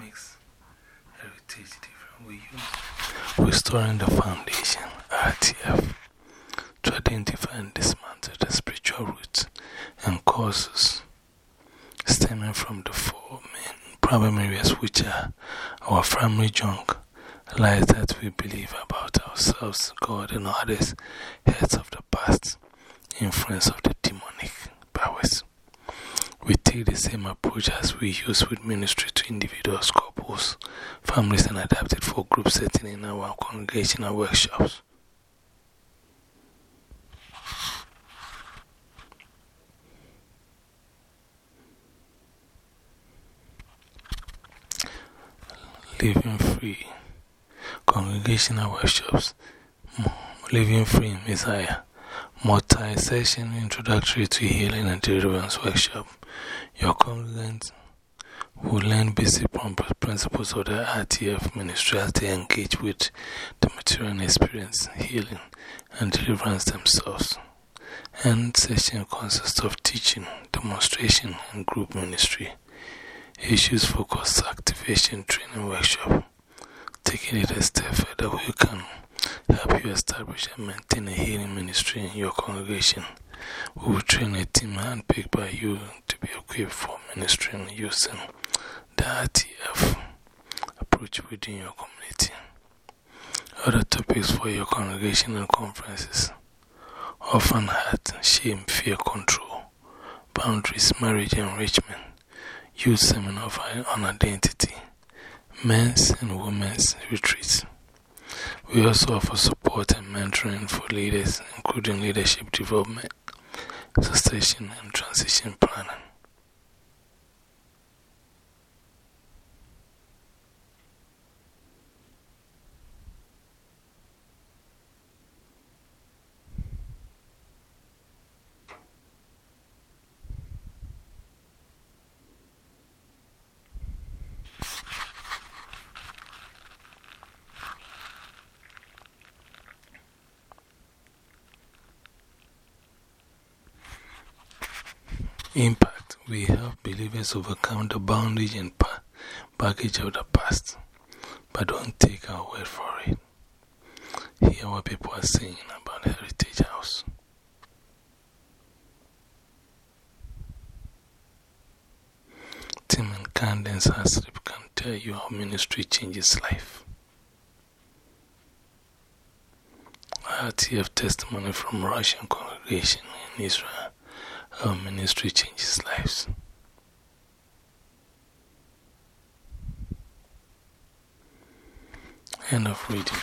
heritage different? We use Restoring the Foundation, RTF, to identify and dismantle the spiritual roots and causes stemming from the four main problem areas which are our family junk, lies that we believe about ourselves, God, and others, heads of the past, influence of the. The same approach as we use with ministry to individuals, couples, families, and adapted for group setting in our congregational workshops. Living free. Congregational workshops. Living free Messiah. Multi session introductory to healing and deliverance workshop. Your congregants will learn basic principles of the RTF ministry as they engage with the material and experience healing and deliverance themselves. And session consists of teaching, demonstration, and group ministry. Issues focus activation training workshop. Taking it a step further, we can help you establish and maintain a healing ministry in your congregation. We will train a team handpicked by you to be equipped for ministering using the RTF approach within your community. Other topics for your congregational conferences orphan heart, shame, fear, control, boundaries, marriage enrichment youth seminar on identity, men's and women's retreats. We also offer support and mentoring for leaders, including leadership development, succession, and transition planning. Impact We help believers overcome the boundary and baggage of the past, but don't take our word for it. Hear what people are saying about Heritage House. Tim and Candace Haslip can tell you how ministry changes life. RTF testimony from Russian congregation in Israel. Our ministry changes lives. End of reading.